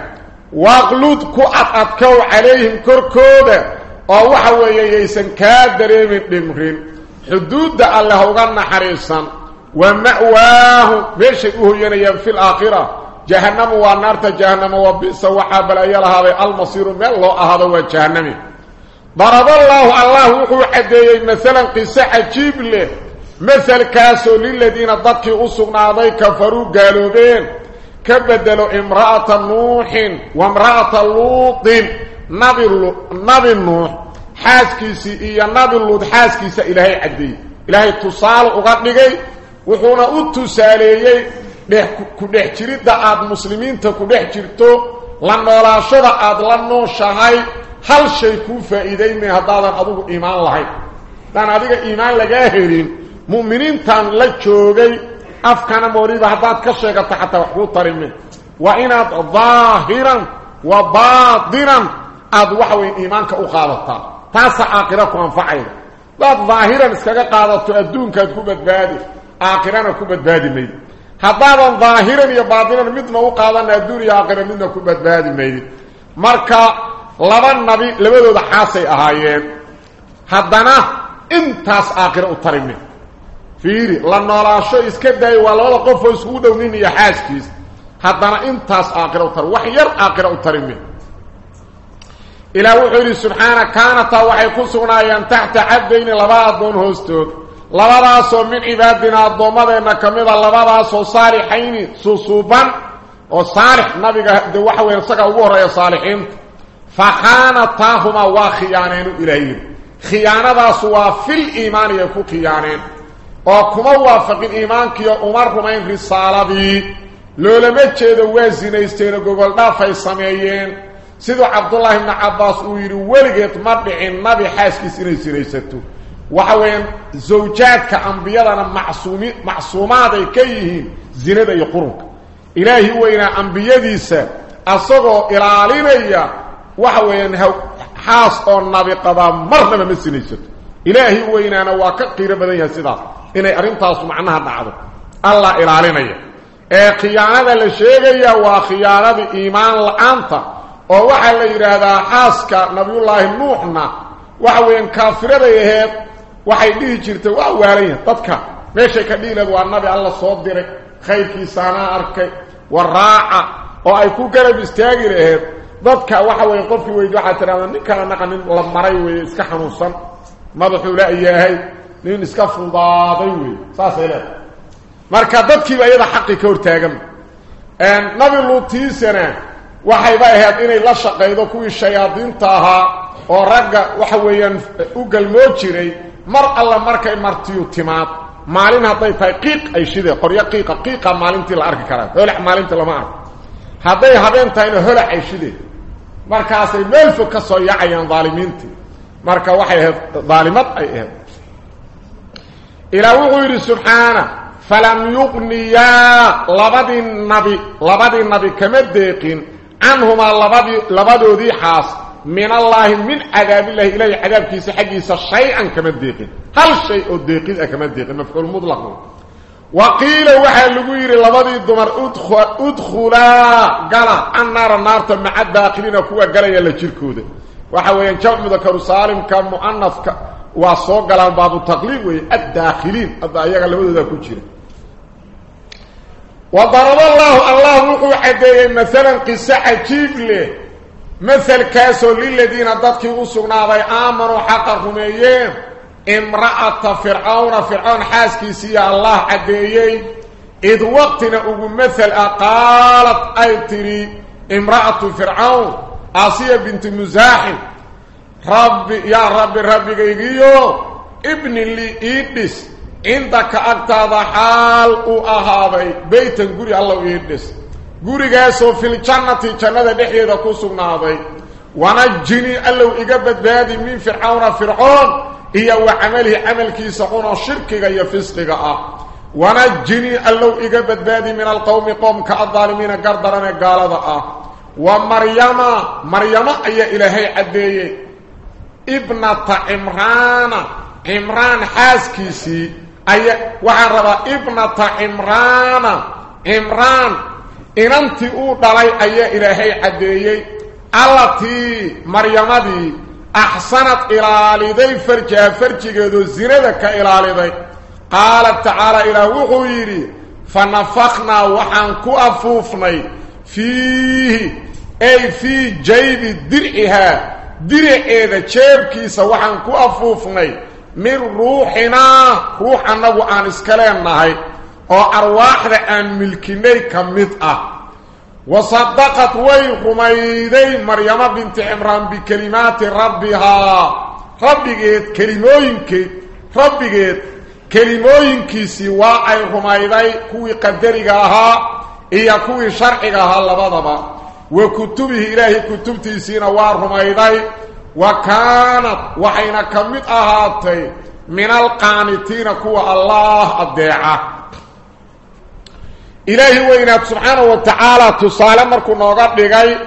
واغلود كأطأتكو عليهم كركودة oo waxa weeye yaysan kaa dareemin dhimrin xuduudda alle ha uga naxariisan wa ma'waahu meeshay u hoyanayaan fi laakhira jahannamu waa naarta jahannama wa bisa waxaa ضرب الله الله وحو حديه مثلا قصة عجيب له. مثل كاسو للذين ضدك أسونا ذي كفروا قالوا بين كبدلوا امرأة نوح وامرأة لوط. نبي, نبي النوح حاسكي سيئيا نبي اللوط حاسكي سئ إلهي عدي. إلهي تصال أغنقي. وحونا أتساليي. كنح تريد دعاد مسلمين تكنح تريدو لنو لا شرعاد لنو شهيد هل شيء كون فائدين من هذا أدوه إيمان لحي لأن هذا إيمان لغاهرين مؤمنين تان لكوغي أفكان موريب هذا كشيك تحت وحبوط ترمي وإن ظاهرا وباطرا أدوح وإن إيمانك أخابطا تاسع آقراك وانفعين لأن ظاهرا إسكاك قادت أدون كتكوبت بادي آقران كوبت بادي ميد هذا ظاهرا يباطرا مثل ما أقادنا أدون يا آقران مثل كوبت بادي ميد مركا laba nabi labadooda xaasay ahaayeen haddana intaas aakhira u tarime fiiri la noolaasho iska daayo waa labada qofoo iskugu dhow nin iyo xaaskiis haddana intaas aakhira u tar wax yar aakhira u tarime إلى وحيري سبحانه كانت وحي كسغنايان تحت عبدين لبادون هوستوك لباداسو من عبادنا الضومدين كميدا لباداسو صالحين سوسوبا وصالح نبي دي وحوين سكا وغورا يا صالحين فخانتاهما وخيانين إليه خيانة سوا في الإيمان يكو خيانين. وكما وافق الإيمان كي أمر رمين رسالة بي لو لم يتشهدوا وزينة استيروا قبل نافع السمعيين سيدو عبد الله بن عباس ويري ولغت مدعين نبي حاسك سيري سيري ستو. وحوين زوجاتك أنبيادنا معصومات كيهين زينة يقرنك إلهي وإنا أنبياد يسا أصغو إلى علينا إياه waxa weeyaan xaas oo nabi qabaa marnaba ma sinaysato ilaahi weynaana waa ka qiiro badan yahay sidaas inay arrintaasu macnaha dhacdo allah ilaalinaya ee khiyaanada la sheegaya waa khiyaanadii iimaan la-aanta oo waxaa la yidhaahdaa xaaska nabiyullaahi nuuxna waxa weeyaan kaafiraday aheed waxay dhihi jirtay waa waalan dadka meeshay ka dhihi lahed waa nabi alla soo diray khayrkiisaanaa arkay war raaca oo ay ku garab istaagi laheed dadka waxa weeye qofkii weydi waxaa tidhahdaa ninkana naqa nin la maray weeye iska xanuunsan madaxuu la yahay nin iska fudaaday weeye saasay leedahay marka dadkiiba iyada xaqii ka hortaagan nabi luutiisana waxayba ahayd inay la shaqaydo kuwii shayaadiinta ahaa oo ragga waxa weeyaan u galmoo jiray mar alla markay martiyu timaad maalin hadday tahay qiiq ay shideen qoryo qiiqa qiiqa maalintii la arki karaa holac maalintii lama arko hadday habeen tahayna holac ay shideen markaasay meel fog ka soo yacayaan daalimiintii. Marka waxay ahayd daalimad ay ahayd. Ilaa wuxuu yidhi subxaana falam yuqniyaa labadii nabi labadii nabi kama deeqin. Canhumaa labadii labadoodii xaas min allaahi min cadaabillahi ilaahay cadaabkiisa xaggiisa shay-an kama deeqin. Hal shay oo deeqid ah kama deeqin mafcuul mulaqu وقيل وحي لغير لبدي الدمر ادخل أدخلا قال النار النار مع الداخلين كوا قال يلا جيركوده. وحي ينجمع مذكر سالم كان مؤنث وسو قال باب التقليد الداخلين الضايقه لبدودا كجيره وضرب الله الله وحو حديه مثلا قصة عجيب له مثل كاسو للذين ضدك وسقناضي آمنوا حق رميين امرأة فرعون فرعون حاسكي سيا الله عديه إذ وقتنا أقول مثل قالت أي تري امرأة فرعون آسية بنت مزاحم رب يا رب ربي قيقيو ابن لي إيدس. عندك أكتاد حال أهابي بيتا قري الله إيدس. قري قاسو في الجنة جنة بحيدة كسونا ونجني الله إقبت بهذه من فرعون فرعون. هي وعمله عمل كيسقون الشرك يفسقك آه ونجني الله إقبت بهذه من القوم قوم كالظالمين قردرنا قال ذا ومريم مريم أي إلهي عديه ibnata cimraana cimraan xaaskiisii aya waxaan rabaa ibnata cimraana cimraan inantii uu dhalay ayaa ilaahay caddeeyey allatii maryamadii أحسنت إلى لدي فرجها فرجك ذو زردك إلى لدي قال تعالى إلى وغيري فنفخنا وحنكو أفوفني فيه. أي في جيب درعها. درع إذا شابكيس وحنكو أفوفني. من روحنا روحنا النبو آنسكالينا أو أرواح لأن ملكيني كمتأة وصدقت ويغميدي مريم بنت عمران بكلمات ربها. ربي قيد كلموينك ربي قيد كلموينك سواء غميدي كوي قدرها إيا كوي شرعها لبضبا. وكتبه إلهي كتبتي سينا وارغميدي وكانت وحين كمت أهاتي من القانتين كوى الله الدعاء إلهي وإنا سبحانه وتعالى تصالى مركو نوغا دغاي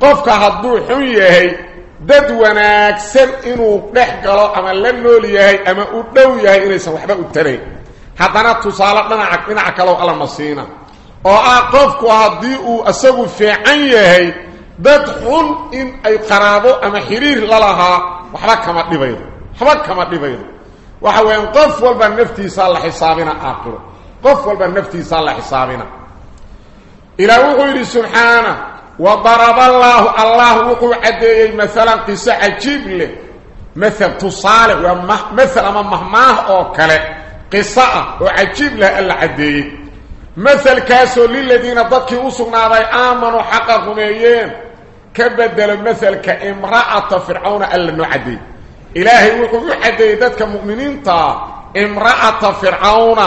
قفكا حدو خو يهي دد وناكسن إنو دخغلو أما لنول يهي أما أو دو يهي إنيس وخبا أو تري حدانا تصالى دنا عقنا عكلو ألا مسينا أو اقفكو حدي أو اسغو فيعن يهي دد خون إن أي قرابو أما خرير للها وخبا كما ديبيد خبا كما ديبيد وحا وين قف والبنفتي صالح حسابنا اقرو قف والبنفتي صلى حسابنا. إلى وغير سبحانه. وضرب الله الله وقو عدي مثلا قصة عجيب له مثل تصالح ومه مثل أمام مهماه أوكله. قصة وعجيب له العدي مثل كاسو للذين ضدك أسقنا ذي آمنوا حقا غميين كبدل مثل كامرأة فرعون ألا نعدي. إلهي وقو عدي ذاتك مؤمنين تا. امرأة فرعون.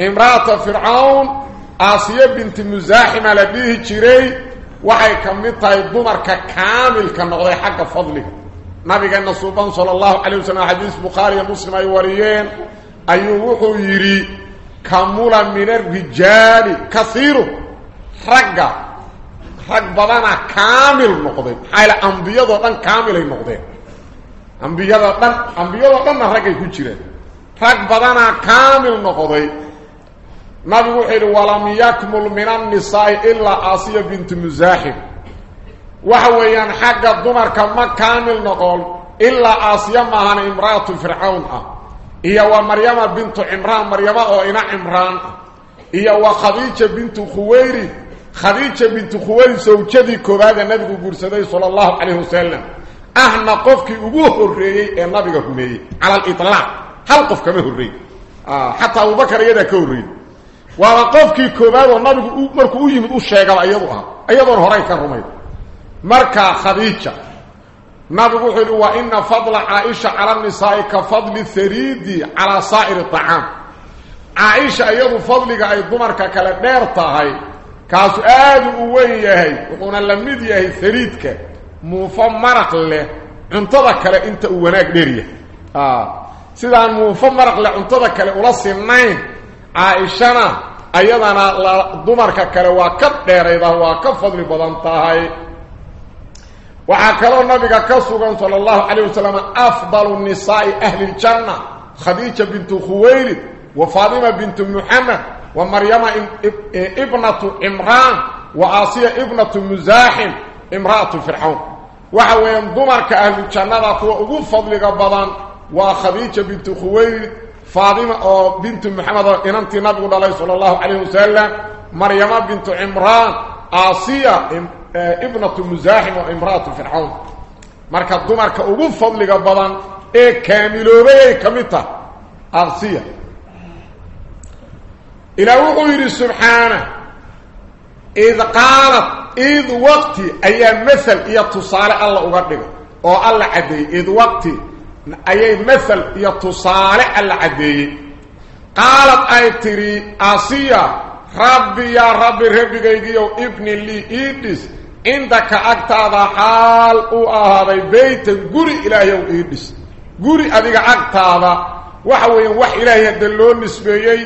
امرأة فرعون آسية بنت مزاحمة لديه جيري وحي كمتها الضمر كامل كنغضي حق فضله. نبي أن السلطان صلى الله عليه وسلم حديث بخاري المسلم ايواريين ايوهو يري كمولا من الرجال كثير. حق حق بضانا كامل نغضي حي الانبياء ضدان كامل نغضي أنبياء ضدان أنبياء ضدان حق بضانا كامل نغضي نبي وحير ولم يكمل من النساء إلا آسية بنت مزاحم وهو ينحق الدمر كما كامل نقول إلا آسية مهان إمرأة فرعون إيا ومريم بنت عمران مريم أعنى عمران إيا وخديجة بنت خويري خديجة بنت خويري سوچدي كوباد نبي برسده صلى الله عليه وسلم أهنا قفك أبوه الرئي النبي قفك على الإطلاع هل قفك مه الرئي حتى أبو بكر يدك الرئي ahna qofkii koowaad oo nabigu markuu u yimid u sheegaba iyadu ah iyadoon horay ka rumayd marka khadiija nabigu wuxuu yidhi wa ina fadla caaisha cala nisaa'i ka fadli hariidi calaa saa'iri acaam caaisha iyadu fadliga ay dumarka kale dheer tahay kaasu aada u weyn yahay wuxuuna la mid yahay hariidka muufo maraq leh cuntada kale inta uu wanaag dheeryahay sidaan muufo maraq leh cuntada kale ula sinayn caaishana ayadana dumarka kale waa ka dheerayda waa ka fadli badan tahay waxaa kaloo nabiga ka sugan sala allahu calayh wasalam afdalu nisaa'i ahli ljanna khadiija bintu khuwaylid wa faatima bintu muxamed wa maryama ibnatu cimraan wa aasiya ibnatu musaaxim imra'atu fircawn waxa weeyaan dumarka ahluljannada kuwa ugu fadliga badan waa khadiija bintu khuwaylid oo bintu maxamed oo inantii nabigu dhalay sala allahu calayh wasalam maryama bintu cimraan aasiya ibnatu musaaxim oo imra'atu fircawn marka dumarka ugu fadliga badan ee kaamiloobay ay ka mid tahay aasiya ilaa wuxuu yidhi subxaana id qaalat id waqti ayaa maal iyo tusaale alla uga ayay maal iyo tusaale alla caddeeyey qaalad ay tidhi asiya rabbi yaa rabbi rabbigaygiiyow ibni lii iidhis cindaka agtaada xaal uu ahaaday beytan guri ilaahayow iidhis guri adiga agtaada waxa weeyaan wax ilaahay hadda loo nisbeeyey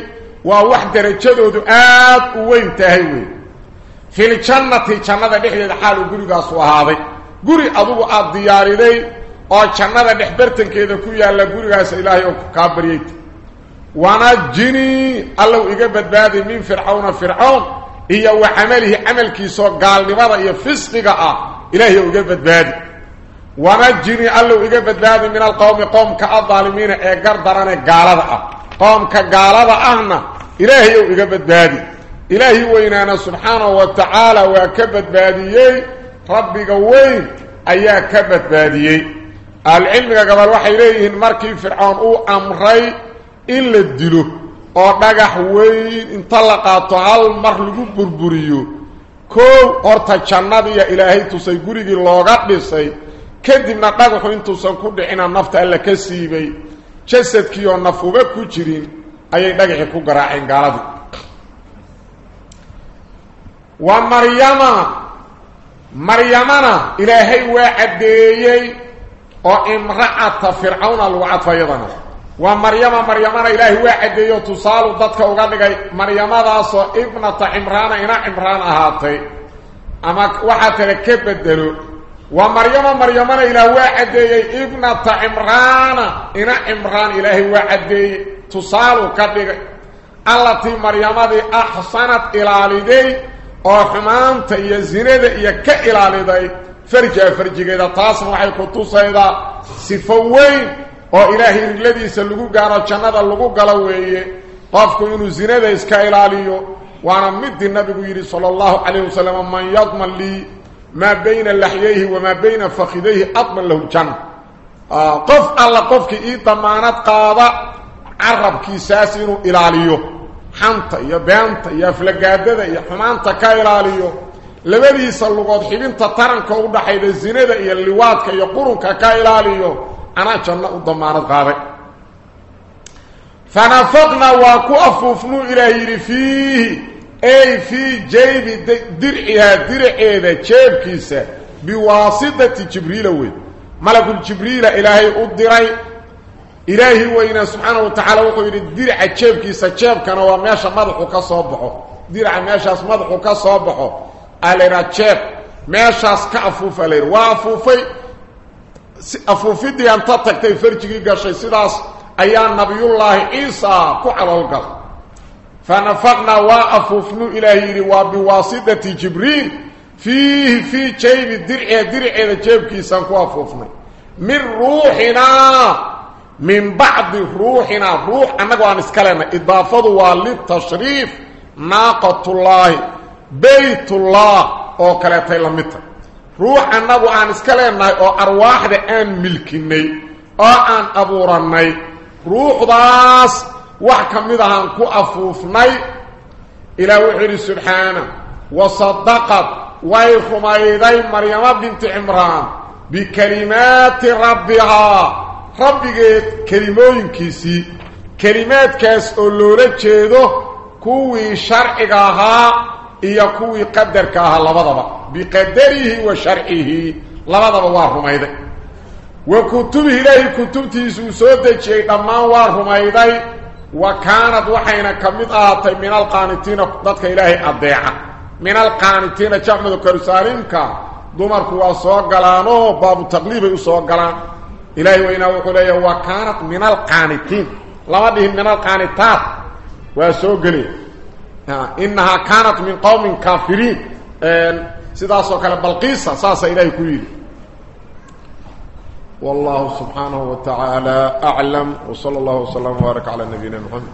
waa wax darajadoodu aad u weyn tahay wey filjannati jannada dhexdeeda xaal uu gurigaasu ahaaday guri adugu aada diyaariday oo jannada dhexbartankeeda ku yaalla gurigaas ilaahay oo kaa baryayta wanajinii allow iga badbaadi min fircawna fircawn iyo wa camalihi camalkiisoo gaalnimada iyo fisqiga ah ilaahay oo iga badbaadi wanajinii allow iga badbaadi min alqowmi qoomka adaalimiina ee gardarane gaalada ah qoomka gaalada ahna ilaahay ou iga badbaadi ilaahi weynaana subxaanahu wa tacaala waa ka badbaadiyey rabbiga weyn ayaa ka badbaadiyey fircoon uu amray in la dilo oo dhagax weyn inta la qaato hal mar lagu burburiyo koow horta jannadiiya ilaahay tusay gurigii looga dhisay kadibna dhagaxu intuusan ku dhicina nafta alla ka siibay jasadkii oo nafuba ku jirin ayay dhagaxii ku garaaceen gaaladii wa maryama maryamana ilaahay waa caddeeyey وامرأة فرعون الوعد فيضنا ومريم مريم إله واحد يتصال وضدك وقالك مريم داسو ابنة عمران إنا عمران هاتي أما واحد لكيب الدلو ومريم مريم إله واحد ابنة عمران إنا عمران إله واحد يتصال وقالك التي مريم دي أحسنت الالي دي وحمانت يزيني دي يكي الالي دي فرجها فرجها تاسا وحي قطوصا سفوين و إلهي الذي سلقو قارا جاند اللقو قلوه قافكو ينو زينة ده اسكا إلاليو وأنا مد النبي يري صلى الله عليه وسلم من يضمن لي ما بين اللحييه وما بين فخذيه أطمن له جاند آه، قف الله قفك إيطمانات قادة عرب كيساسينو إلاليو. حانتا يا بانتا يا فلقادة يا حمانتا كا لبديس اللغات حبين تطرنك ودحي ذي الزينيدة إيا اللواتك يقولون كاكايلاليو أنا جنة الضمانة غابة فنفقنا واكو أفوفنو إلهي رفيه أي في جيب درعيها درعيها جيب كيسة بواسطة جبريل وي ملك الجبريل إلهي أدري إلهي وإنا سبحانه وتعالى وقوين الدرع جيب كيسة جيب كانوا وماشا مضحو كصابحو درع ماشا مضحو كصابحو الرجب ماشا سكافو فلير وأفوفي. أفوفي دي أن تطق تي فرجي غشاي سداس ايا نبي الله عيسى كعل القل فنفقنا وافوفن إلى الهي وبواسطه جبريل. فيه في شيء درع درع جيبكي سان كوافوفن من روحنا. من بعد روحنا. روح انا وانسكلنا إضافة والتشريف ناقة الله. Kaleetay la mid tahy ruux annagu aan iska leenahay oo arwaaxda aan milkinay oo aan abuurannay ruuxdaas wax ka mid ahaan ku afuufnay ilaah wuxuu yidhi subxaana wasadaqad way rumayday maryamo binti cimraan bikalimaati rabbihaa rabbigeed kelimooyinkiisii kelimaadkaas oo loola jeedo kuwii sharciga ahaa iyo kuwii qadarka ahaa labadaba biqadarihi wa sharcihi labadaba waa rumayday wa kutubihi ilaahi kutubtiisa uu soo dejiyey dhammaan waa rumayday wa kaanad waxayna ka mid ahaatay min alqaanitiina dadka ilaahay adeeca min alqaanitiina jacmadu karusaalimka dumarku waa soo galaanoo baabu taqliibay u soo galaan ilaahay weynaa wuxuu leeyahay wa kaanat min alqaanitiin lama dhihin min alqaanitaat waa soo gelaya inahaa kaanat min qowmin kaafiriin. Sidaasoo kale balqiisa saasaa ilaahay ku yidhi. Wallahu subxaanahu wa tacaala aclam w sala allahu wasalam wbaaraka calaa nabiyina moxamed